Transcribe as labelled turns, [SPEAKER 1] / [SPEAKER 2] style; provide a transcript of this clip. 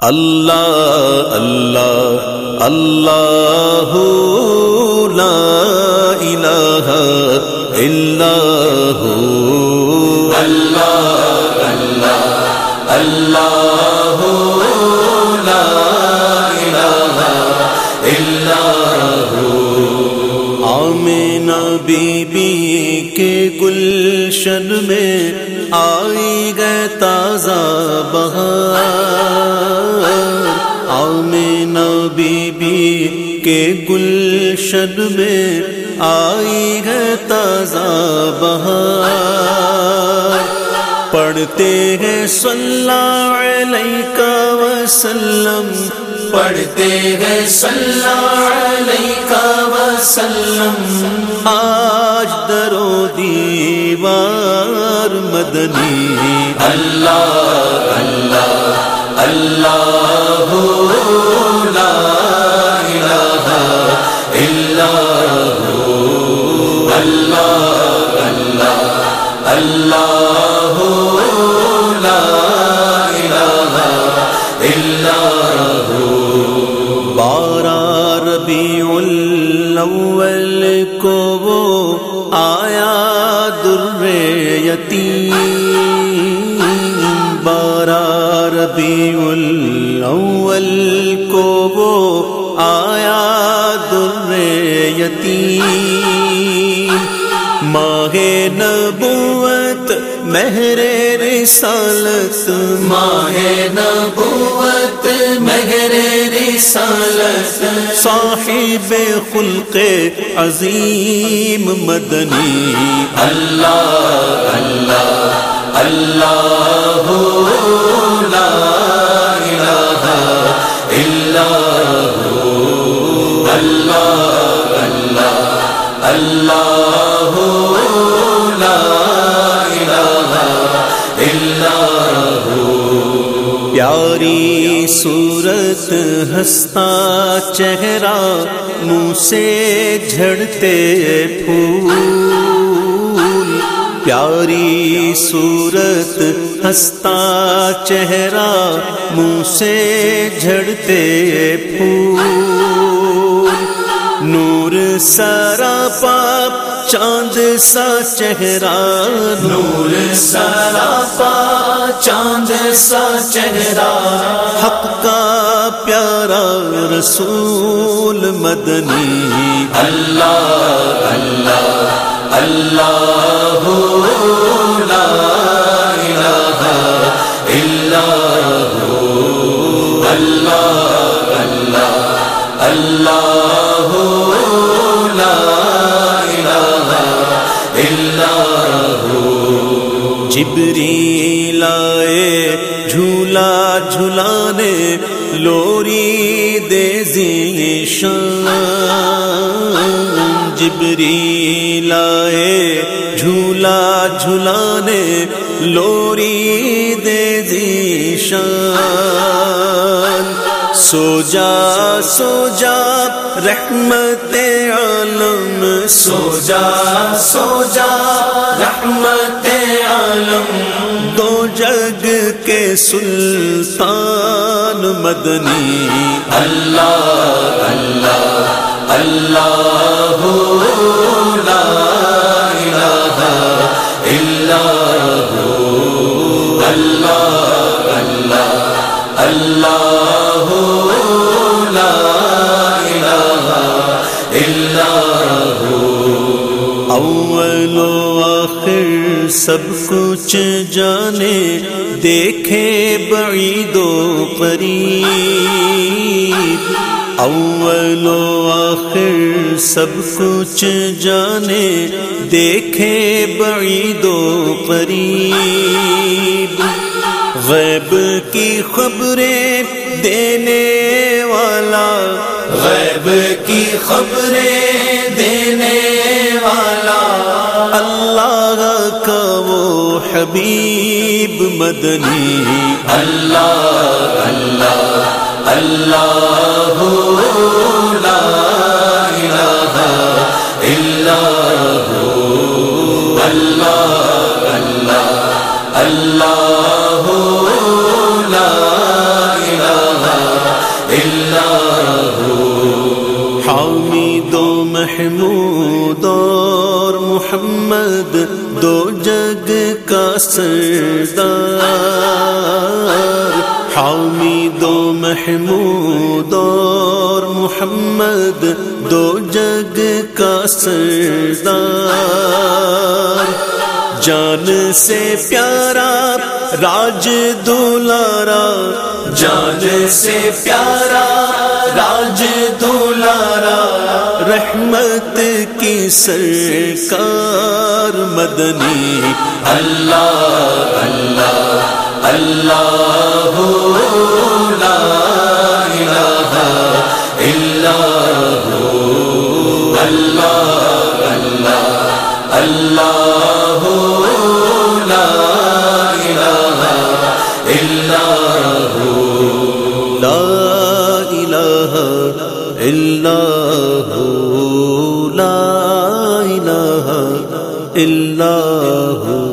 [SPEAKER 1] اللہ اللہ اللہ لا الہ الا ہو۔ اللہ be be کے گلشن میں آئی گئے تازہ بہار۔ بی بی کے گلشن میں آئی ہے تازہ بہار۔ پڑھتے ہیں صلی اللہ علیہ وسلم
[SPEAKER 2] پڑھتے ہیں صلی اللہ علیہ وسلم۔
[SPEAKER 1] آج درو دیوار مدنی۔
[SPEAKER 2] اللہ اللہ اللہ، لا الہ الا اللہ اللہ اللہ، لا
[SPEAKER 1] کو وہ آیا در یتیم۔ بارہ ربیع الاول کو وہ آیا در یتیم۔ ماہ نبوت مہر رسالت۔
[SPEAKER 2] ماہ نبوت رسالت،
[SPEAKER 1] صاحب خلق عظیم مدنی۔
[SPEAKER 2] اللہ اللہ اللہ، لا الہ الا اللہ۔ اللہ اللہ لا الہ الا
[SPEAKER 1] پیاری صورت ہستا چہرہ منہ سے جھڑتے پھول۔ پیاری صورت ہستا چہرہ منہ سے جھڑتے پھول۔ نور سارا پاپ چاند سا چہرہ۔
[SPEAKER 2] نور سارا پا چاند سا چہرہ۔
[SPEAKER 1] حق کا پیارا رسول مدنی۔
[SPEAKER 2] اللہ اللہ اللہ لا الہ الا اللہ۔ اللہ اللہ لا الہ الا
[SPEAKER 1] جبری لائے جھولا جھلانے لوری دے ذیشان جبری لائے جھولا جھلانے لوری دے ذیشان سو جا سو جا، رحمت عالم،
[SPEAKER 2] سو جا سو جا، رحمت عالم۔
[SPEAKER 1] کے سلطان مدنی
[SPEAKER 2] اللہ اللہ اللہ لا الہ الا اللہ اللہ اللہ لا الہ الا
[SPEAKER 1] اول و آخر سب کچھ جانے، دیکھے بعید و قریب۔ اول و آخر سب کچھ جانے، دیکھے بعید و قریب۔ غیب کی خبریں دینے والا،
[SPEAKER 2] غیب کی خبریں دینے
[SPEAKER 1] حبیب مدنی
[SPEAKER 2] اللہ اللہ اللہ لا الہ الا اللہ
[SPEAKER 1] محمود اور محمد دو جگ کا سردار۔ حامی دو محمود اور محمد دو جگ کا سردار۔ جان سے پیارا راج دولارا جان سے پیارا راج دولارا رحمت کی سرکار مدنی۔
[SPEAKER 2] اللہ اللہ اللہ
[SPEAKER 1] ہو